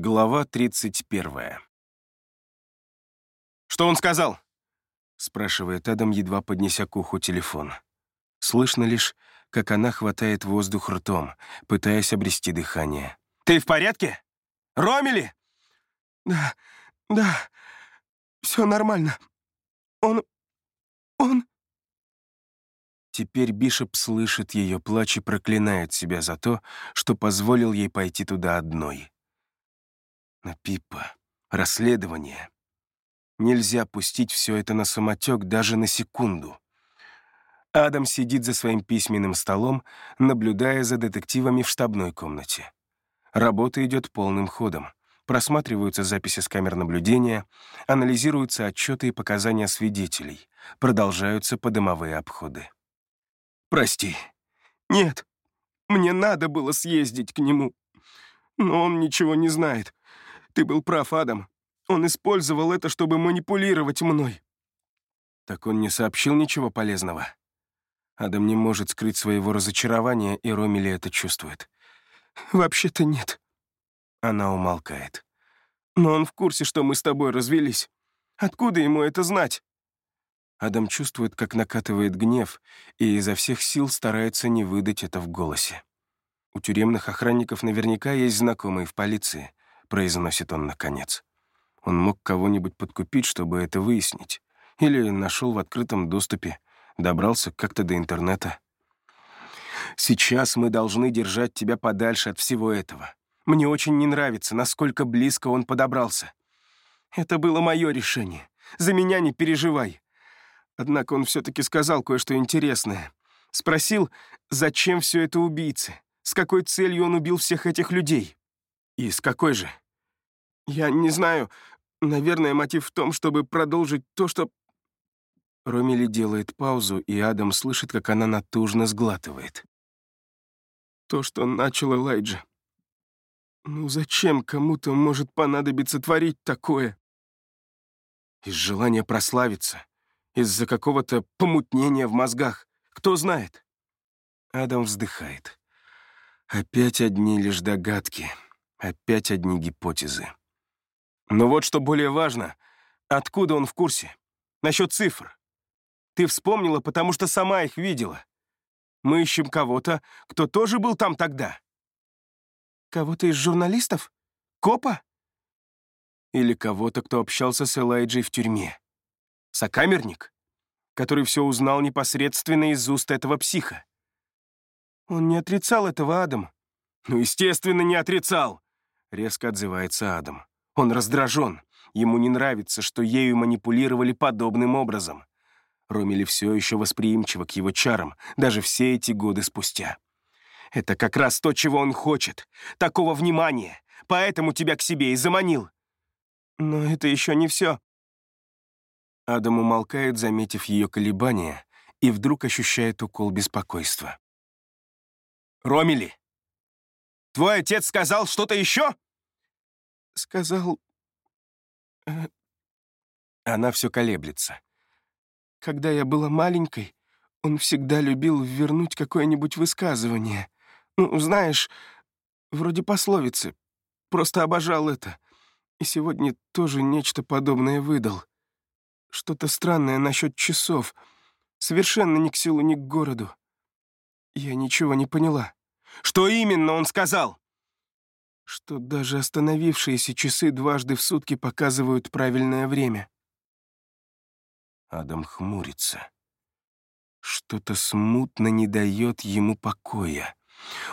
Глава 31. «Что он сказал?» — спрашивает Адам, едва поднеся к уху телефон. Слышно лишь, как она хватает воздух ртом, пытаясь обрести дыхание. «Ты в порядке? Ромили?» «Да, да, все нормально. Он... он...» Теперь Бишоп слышит ее плач и проклинает себя за то, что позволил ей пойти туда одной. Но Пиппа, расследование. Нельзя пустить все это на самотек даже на секунду. Адам сидит за своим письменным столом, наблюдая за детективами в штабной комнате. Работа идет полным ходом. Просматриваются записи с камер наблюдения, анализируются отчеты и показания свидетелей, продолжаются подымовые обходы. «Прости. Нет, мне надо было съездить к нему. Но он ничего не знает. Ты был прав, Адам. Он использовал это, чтобы манипулировать мной». Так он не сообщил ничего полезного. Адам не может скрыть своего разочарования, и Ромили это чувствует. «Вообще-то нет». Она умолкает. «Но он в курсе, что мы с тобой развелись. Откуда ему это знать?» Адам чувствует, как накатывает гнев, и изо всех сил старается не выдать это в голосе. У тюремных охранников наверняка есть знакомые в полиции. — произносит он наконец. Он мог кого-нибудь подкупить, чтобы это выяснить. Или нашел в открытом доступе, добрался как-то до интернета. «Сейчас мы должны держать тебя подальше от всего этого. Мне очень не нравится, насколько близко он подобрался. Это было мое решение. За меня не переживай. Однако он все-таки сказал кое-что интересное. Спросил, зачем все это убийце, с какой целью он убил всех этих людей. И с какой же? Я не знаю. Наверное, мотив в том, чтобы продолжить то, что... Ромили делает паузу, и Адам слышит, как она натужно сглатывает. То, что начал Элайджа. Ну зачем кому-то может понадобиться творить такое? Из желания прославиться, из-за какого-то помутнения в мозгах. Кто знает? Адам вздыхает. Опять одни лишь догадки. Опять одни гипотезы. Но вот что более важно. Откуда он в курсе? Насчет цифр. Ты вспомнила, потому что сама их видела. Мы ищем кого-то, кто тоже был там тогда. Кого-то из журналистов? Копа? Или кого-то, кто общался с Элайджей в тюрьме. Сокамерник, который все узнал непосредственно из уст этого психа. Он не отрицал этого, Адам. Ну, естественно, не отрицал. — резко отзывается Адам. Он раздражен. Ему не нравится, что ею манипулировали подобным образом. Ромили все еще восприимчива к его чарам, даже все эти годы спустя. Это как раз то, чего он хочет. Такого внимания. Поэтому тебя к себе и заманил. Но это еще не все. Адам умолкает, заметив ее колебания, и вдруг ощущает укол беспокойства. «Ромили, Твой отец сказал что-то еще?» «Сказал...» э, Она все колеблется. «Когда я была маленькой, он всегда любил вернуть какое-нибудь высказывание. Ну, знаешь, вроде пословицы. Просто обожал это. И сегодня тоже нечто подобное выдал. Что-то странное насчет часов. Совершенно ни к селу, ни к городу. Я ничего не поняла. Что именно он сказал? Что даже остановившиеся часы дважды в сутки показывают правильное время. Адам хмурится. Что-то смутно не дает ему покоя.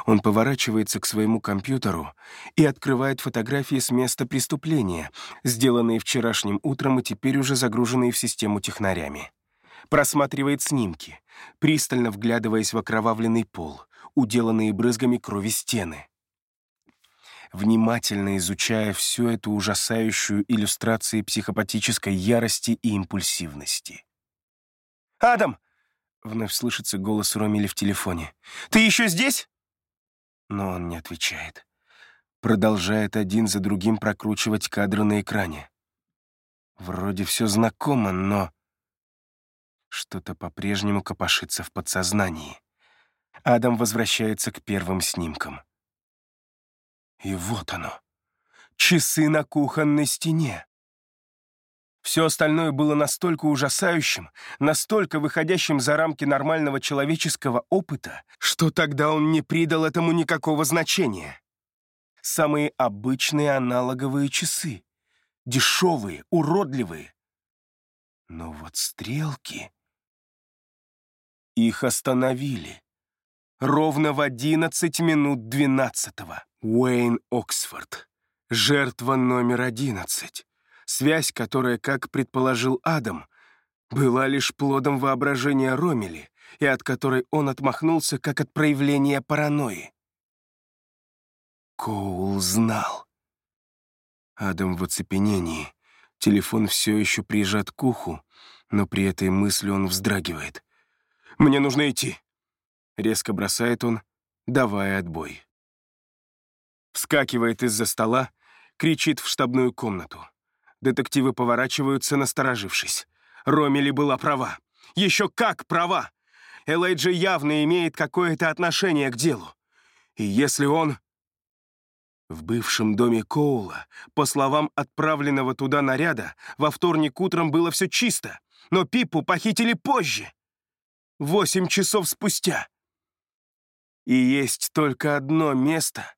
Он поворачивается к своему компьютеру и открывает фотографии с места преступления, сделанные вчерашним утром и теперь уже загруженные в систему технарями. Просматривает снимки, пристально вглядываясь в окровавленный пол, уделанные брызгами крови стены. Внимательно изучая всю эту ужасающую иллюстрацию психопатической ярости и импульсивности. «Адам!» — вновь слышится голос Ромили в телефоне. «Ты еще здесь?» Но он не отвечает. Продолжает один за другим прокручивать кадры на экране. Вроде все знакомо, но... Что-то по-прежнему копошится в подсознании. Адам возвращается к первым снимкам. И вот оно. часы на кухонной стене. Все остальное было настолько ужасающим, настолько выходящим за рамки нормального человеческого опыта, что тогда он не придал этому никакого значения. Самые обычные аналоговые часы. Дешевые, уродливые. Но вот стрелки... Их остановили. Ровно в 11 минут 12 -го. Уэйн Оксфорд. Жертва номер 11 связь, которая, как предположил Адам, была лишь плодом воображения Ромели и от которой он отмахнулся, как от проявления паранойи. Коул знал. Адам в оцепенении. Телефон все еще прижат к уху, но при этой мысли он вздрагивает. «Мне нужно идти!» Резко бросает он, давая отбой. Вскакивает из-за стола, кричит в штабную комнату. Детективы поворачиваются, насторожившись. Ромели была права. Еще как права! Элайджа явно имеет какое-то отношение к делу. И если он... В бывшем доме Коула, по словам отправленного туда наряда, во вторник утром было все чисто, но Пипу похитили позже. Восемь часов спустя. И есть только одно место,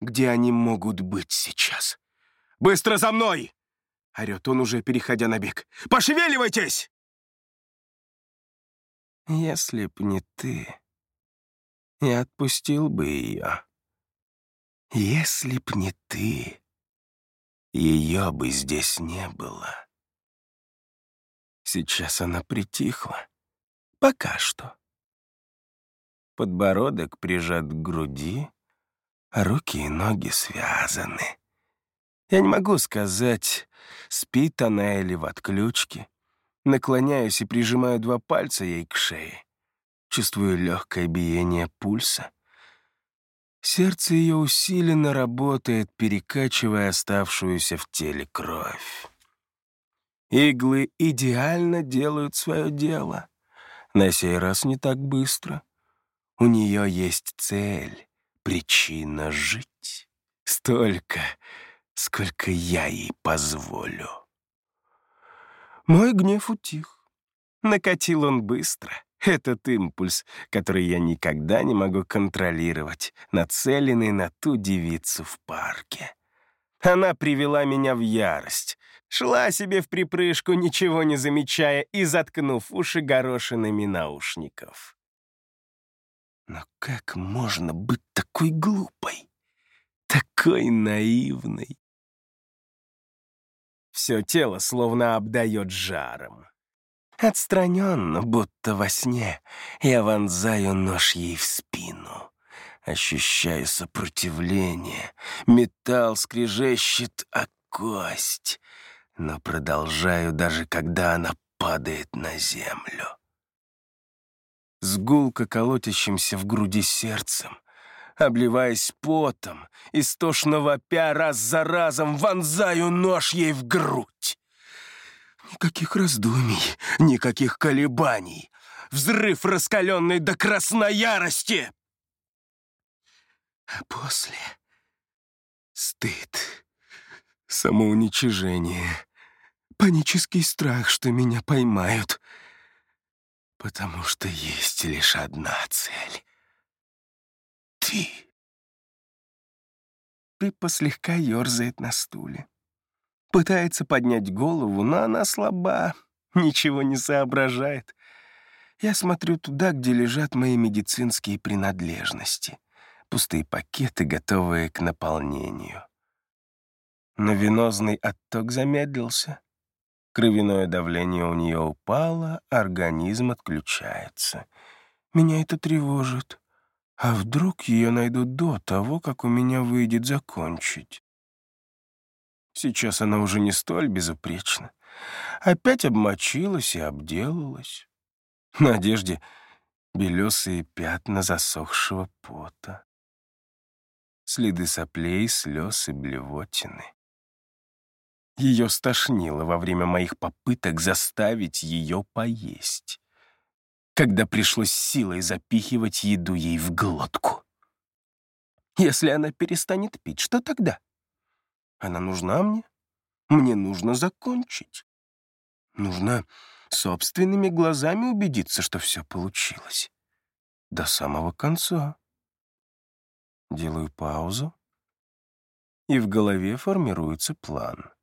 где они могут быть сейчас. «Быстро за мной!» — орёт он, уже переходя на бег. «Пошевеливайтесь!» Если б не ты, я отпустил бы ее. Если б не ты, ее бы здесь не было. Сейчас она притихла. Пока что. Подбородок прижат к груди, а руки и ноги связаны. Я не могу сказать, спит она или в отключке. Наклоняюсь и прижимаю два пальца ей к шее. Чувствую легкое биение пульса. Сердце ее усиленно работает, перекачивая оставшуюся в теле кровь. Иглы идеально делают свое дело. На сей раз не так быстро. У нее есть цель, причина жить. Столько, сколько я ей позволю. Мой гнев утих. Накатил он быстро. Этот импульс, который я никогда не могу контролировать, нацеленный на ту девицу в парке. Она привела меня в ярость. Шла себе в припрыжку, ничего не замечая и заткнув уши горошинами наушников. Но как можно быть такой глупой, такой наивной? Все тело словно обдает жаром. Отстраненно, будто во сне, я вонзаю нож ей в спину. Ощущаю сопротивление, металл скрежещет о кость, но продолжаю, даже когда она падает на землю. С гулко колотящимся в груди сердцем обливаясь потом, истошно вопя раз за разом, вонзаю нож ей в грудь. Никаких раздумий, никаких колебаний. Взрыв, раскаленный до красной ярости. А после — стыд, самоуничижение, панический страх, что меня поймают, потому что есть лишь одна цель ты!» Пиппа слегка ерзает на стуле. Пытается поднять голову, но она слаба, ничего не соображает. Я смотрю туда, где лежат мои медицинские принадлежности. Пустые пакеты, готовые к наполнению. Но венозный отток замедлился. Кровяное давление у нее упало, организм отключается. Меня это тревожит. А вдруг ее найдут до того, как у меня выйдет закончить? Сейчас она уже не столь безупречна. Опять обмочилась и обделалась. На одежде белесые пятна засохшего пота. Следы соплей, слез и блевотины. Ее стошнило во время моих попыток заставить ее поесть когда пришлось силой запихивать еду ей в глотку. Если она перестанет пить, что тогда? Она нужна мне? Мне нужно закончить. Нужно собственными глазами убедиться, что все получилось. До самого конца. Делаю паузу, и в голове формируется план.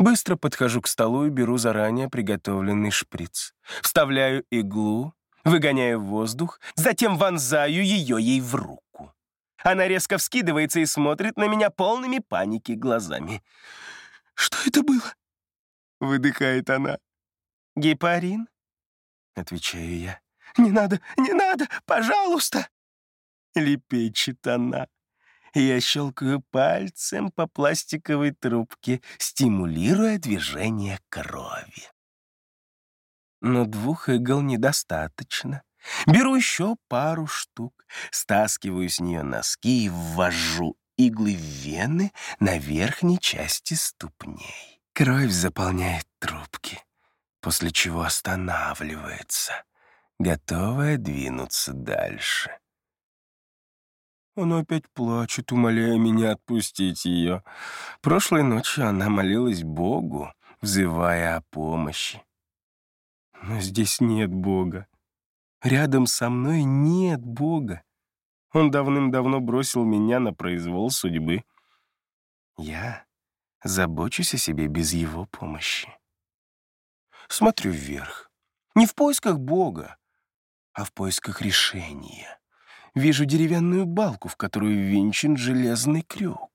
Быстро подхожу к столу и беру заранее приготовленный шприц. Вставляю иглу, выгоняю воздух, затем вонзаю ее ей в руку. Она резко вскидывается и смотрит на меня полными паники глазами. «Что это было?» — выдыхает она. «Гепарин?» — отвечаю я. «Не надо, не надо, пожалуйста!» — лепечет она. Я щелкаю пальцем по пластиковой трубке, стимулируя движение крови. Но двух игл недостаточно. Беру еще пару штук, стаскиваю с нее носки и ввожу иглы в вены на верхней части ступней. Кровь заполняет трубки, после чего останавливается, готовая двинуться дальше. Она опять плачет, умоляя меня отпустить ее. Прошлой ночью она молилась Богу, взывая о помощи. Но здесь нет Бога. Рядом со мной нет Бога. Он давным-давно бросил меня на произвол судьбы. Я забочусь о себе без его помощи. Смотрю вверх. Не в поисках Бога, а в поисках решения. Вижу деревянную балку, в которую венчан железный крюк.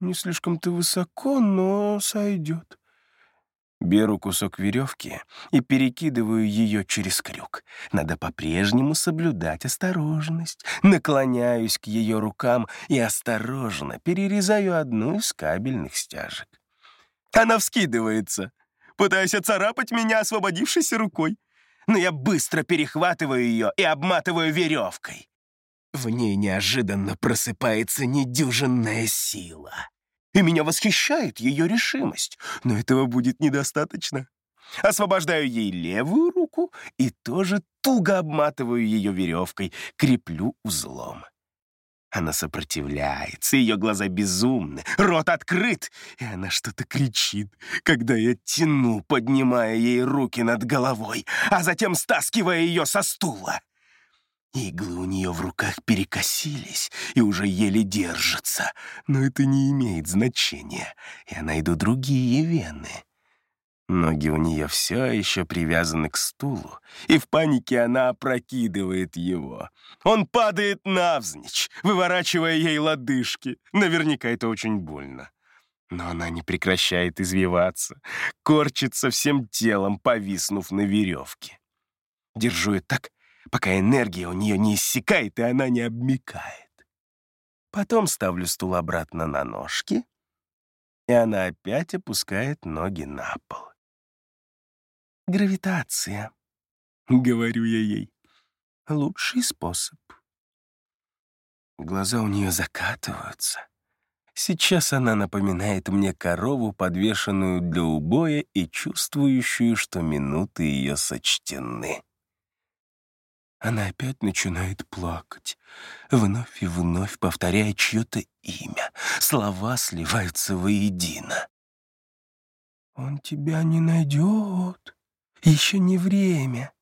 Не слишком-то высоко, но сойдет. Беру кусок веревки и перекидываю ее через крюк. Надо по-прежнему соблюдать осторожность. Наклоняюсь к ее рукам и осторожно перерезаю одну из кабельных стяжек. Она вскидывается, пытаясь оцарапать меня освободившейся рукой но я быстро перехватываю ее и обматываю веревкой. В ней неожиданно просыпается недюжинная сила. И меня восхищает ее решимость, но этого будет недостаточно. Освобождаю ей левую руку и тоже туго обматываю ее веревкой, креплю узлом. Она сопротивляется, ее глаза безумны, рот открыт, и она что-то кричит, когда я тяну, поднимая ей руки над головой, а затем стаскивая ее со стула. Иглы у нее в руках перекосились и уже еле держатся, но это не имеет значения. Я найду другие вены. Ноги у нее все еще привязаны к стулу, и в панике она опрокидывает его. Он падает навзничь, выворачивая ей лодыжки. Наверняка это очень больно. Но она не прекращает извиваться, корчится всем телом, повиснув на веревке. Держу ее так, пока энергия у нее не иссякает, и она не обмикает. Потом ставлю стул обратно на ножки, и она опять опускает ноги на пол. Гравитация, говорю я ей. Лучший способ. Глаза у нее закатываются. Сейчас она напоминает мне корову, подвешенную для убоя и чувствующую, что минуты ее сочтены. Она опять начинает плакать, вновь и вновь повторяя чье-то имя. Слова сливаются воедино. «Он тебя не найдет», еще не время.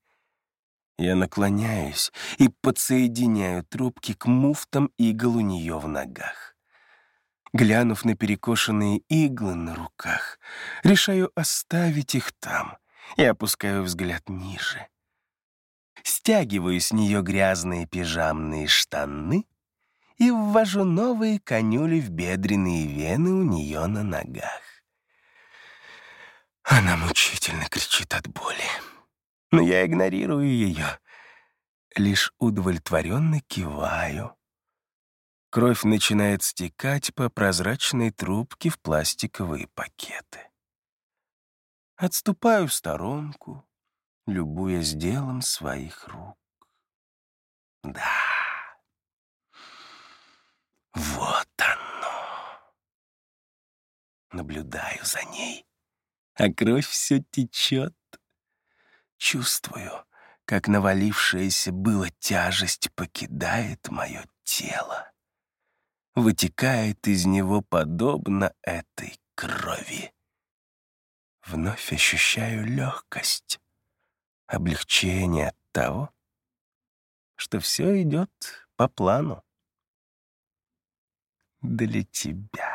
Я наклоняюсь и подсоединяю трубки к муфтам игл у нее в ногах. Глянув на перекошенные иглы на руках, решаю оставить их там и опускаю взгляд ниже. Стягиваю с нее грязные пижамные штаны и ввожу новые конюли в бедренные вены у нее на ногах. Она мучительно кричит от. Но я игнорирую ее. Лишь удовлетворенно киваю. Кровь начинает стекать по прозрачной трубке в пластиковые пакеты. Отступаю в сторонку, любуясь делом своих рук. Да, вот оно. Наблюдаю за ней а кровь все течет. Чувствую, как навалившаяся была тяжесть покидает мое тело. вытекает из него подобно этой крови. Вновь ощущаю легкость, облегчение от того, что все идет по плану. Для тебя.